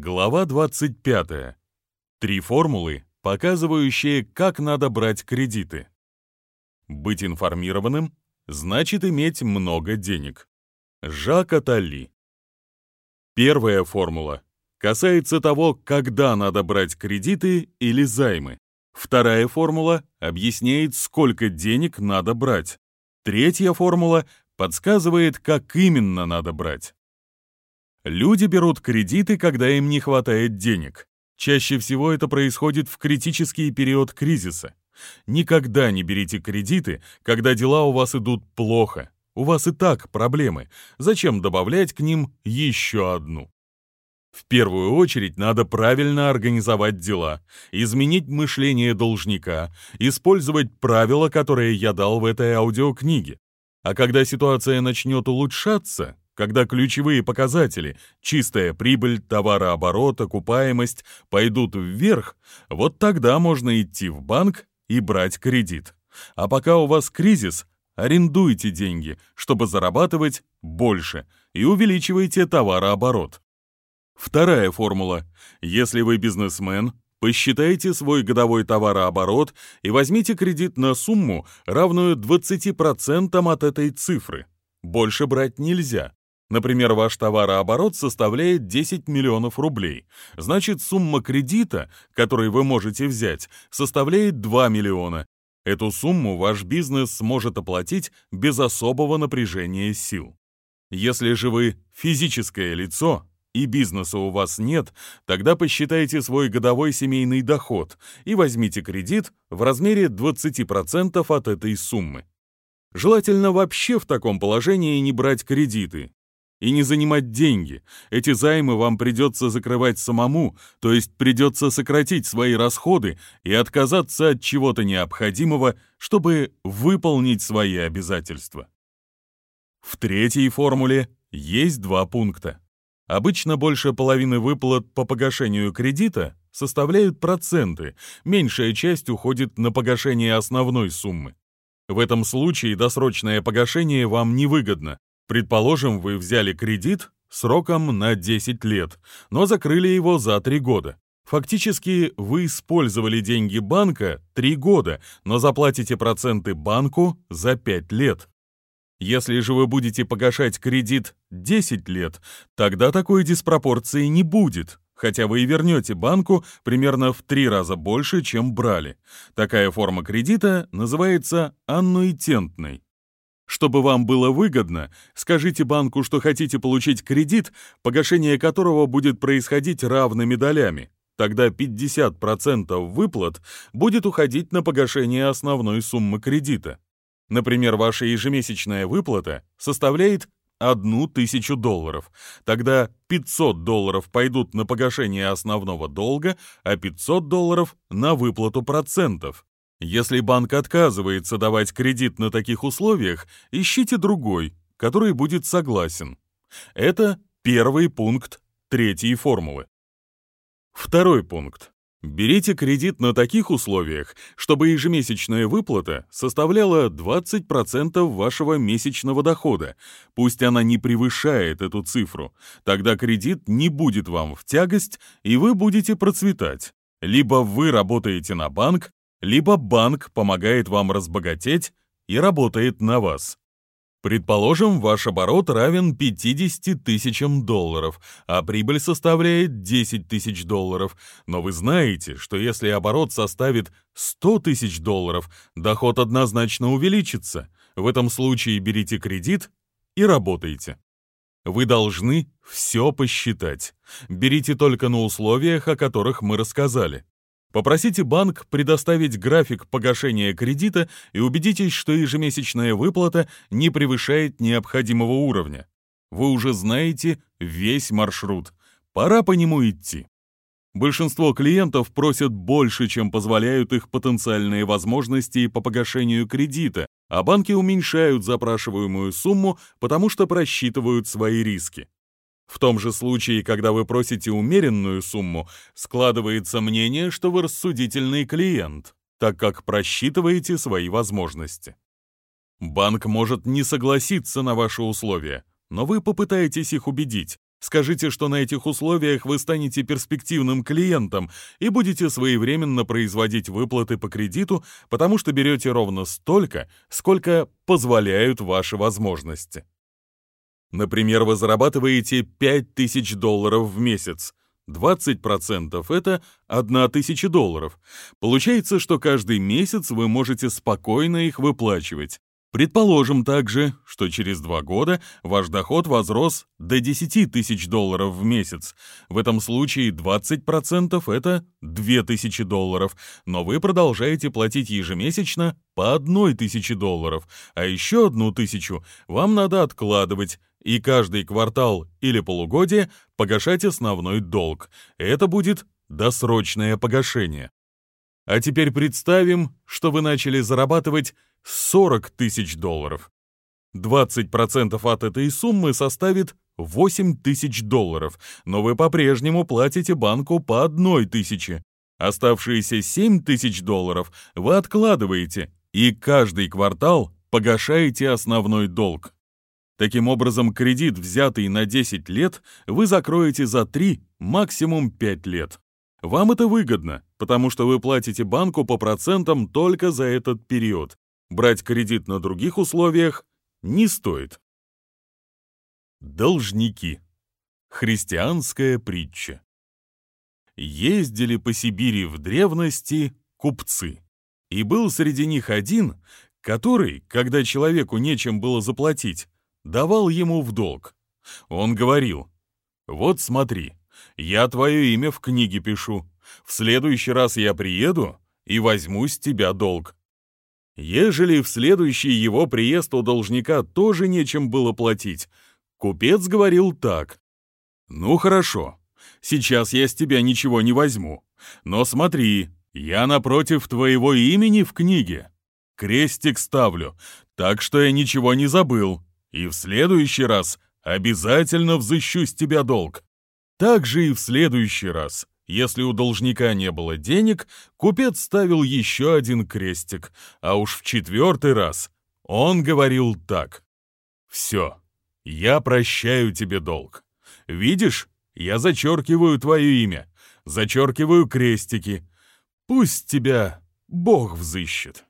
Глава 25. Три формулы, показывающие, как надо брать кредиты. Быть информированным значит иметь много денег. Жак Атали. Первая формула касается того, когда надо брать кредиты или займы. Вторая формула объясняет, сколько денег надо брать. Третья формула подсказывает, как именно надо брать. Люди берут кредиты, когда им не хватает денег. Чаще всего это происходит в критический период кризиса. Никогда не берите кредиты, когда дела у вас идут плохо. У вас и так проблемы. Зачем добавлять к ним еще одну? В первую очередь надо правильно организовать дела, изменить мышление должника, использовать правила, которые я дал в этой аудиокниге. А когда ситуация начнет улучшаться, когда ключевые показатели – чистая прибыль, товарооборот, окупаемость – пойдут вверх, вот тогда можно идти в банк и брать кредит. А пока у вас кризис, арендуйте деньги, чтобы зарабатывать больше, и увеличивайте товарооборот. Вторая формула. Если вы бизнесмен, посчитайте свой годовой товарооборот и возьмите кредит на сумму, равную 20% от этой цифры. Больше брать нельзя. Например, ваш товарооборот составляет 10 миллионов рублей. Значит, сумма кредита, который вы можете взять, составляет 2 миллиона. Эту сумму ваш бизнес сможет оплатить без особого напряжения сил. Если же вы физическое лицо и бизнеса у вас нет, тогда посчитайте свой годовой семейный доход и возьмите кредит в размере 20% от этой суммы. Желательно вообще в таком положении не брать кредиты, и не занимать деньги. Эти займы вам придется закрывать самому, то есть придется сократить свои расходы и отказаться от чего-то необходимого, чтобы выполнить свои обязательства. В третьей формуле есть два пункта. Обычно больше половины выплат по погашению кредита составляют проценты, меньшая часть уходит на погашение основной суммы. В этом случае досрочное погашение вам невыгодно, Предположим, вы взяли кредит сроком на 10 лет, но закрыли его за 3 года. Фактически вы использовали деньги банка 3 года, но заплатите проценты банку за 5 лет. Если же вы будете погашать кредит 10 лет, тогда такой диспропорции не будет, хотя вы и вернете банку примерно в 3 раза больше, чем брали. Такая форма кредита называется аннуитентной. Чтобы вам было выгодно, скажите банку, что хотите получить кредит, погашение которого будет происходить равными долями. Тогда 50% выплат будет уходить на погашение основной суммы кредита. Например, ваша ежемесячная выплата составляет одну тысячу долларов. Тогда 500 долларов пойдут на погашение основного долга, а 500 долларов — на выплату процентов. Если банк отказывается давать кредит на таких условиях, ищите другой, который будет согласен. Это первый пункт третьей формулы. Второй пункт. Берите кредит на таких условиях, чтобы ежемесячная выплата составляла 20% вашего месячного дохода. Пусть она не превышает эту цифру. Тогда кредит не будет вам в тягость, и вы будете процветать. Либо вы работаете на банк, либо банк помогает вам разбогатеть и работает на вас. Предположим, ваш оборот равен 50 тысячам долларов, а прибыль составляет 10 тысяч долларов. Но вы знаете, что если оборот составит 100 тысяч долларов, доход однозначно увеличится. В этом случае берите кредит и работайте. Вы должны все посчитать. Берите только на условиях, о которых мы рассказали. Попросите банк предоставить график погашения кредита и убедитесь, что ежемесячная выплата не превышает необходимого уровня. Вы уже знаете весь маршрут. Пора по нему идти. Большинство клиентов просят больше, чем позволяют их потенциальные возможности по погашению кредита, а банки уменьшают запрашиваемую сумму, потому что просчитывают свои риски. В том же случае, когда вы просите умеренную сумму, складывается мнение, что вы рассудительный клиент, так как просчитываете свои возможности. Банк может не согласиться на ваши условия, но вы попытаетесь их убедить. Скажите, что на этих условиях вы станете перспективным клиентом и будете своевременно производить выплаты по кредиту, потому что берете ровно столько, сколько позволяют ваши возможности. Например, вы зарабатываете 5000 долларов в месяц. 20% — это 1000 долларов. Получается, что каждый месяц вы можете спокойно их выплачивать. Предположим также, что через два года ваш доход возрос до 10 тысяч долларов в месяц. В этом случае 20% это 2000 долларов, но вы продолжаете платить ежемесячно по 1000 долларов, а еще одну тысячу вам надо откладывать, и каждый квартал или полугодие погашать основной долг. Это будет досрочное погашение. А теперь представим, что вы начали зарабатывать 40 тысяч долларов. 20% от этой суммы составит 8 тысяч долларов, но вы по-прежнему платите банку по одной тысяче. Оставшиеся 7 тысяч долларов вы откладываете и каждый квартал погашаете основной долг. Таким образом, кредит, взятый на 10 лет, вы закроете за 3, максимум 5 лет. Вам это выгодно, потому что вы платите банку по процентам только за этот период. Брать кредит на других условиях не стоит. Должники. Христианская притча. Ездили по Сибири в древности купцы. И был среди них один, который, когда человеку нечем было заплатить, давал ему в долг. Он говорил, «Вот смотри, я твое имя в книге пишу. В следующий раз я приеду и возьму с тебя долг. Ежели в следующий его приезд у должника тоже нечем было платить, купец говорил так. «Ну хорошо, сейчас я с тебя ничего не возьму, но смотри, я напротив твоего имени в книге. Крестик ставлю, так что я ничего не забыл, и в следующий раз обязательно взыщу с тебя долг. Так же и в следующий раз. Если у должника не было денег, купец ставил еще один крестик, а уж в четвертый раз он говорил так. «Все, я прощаю тебе долг. Видишь, я зачеркиваю твое имя, зачеркиваю крестики. Пусть тебя Бог взыщет».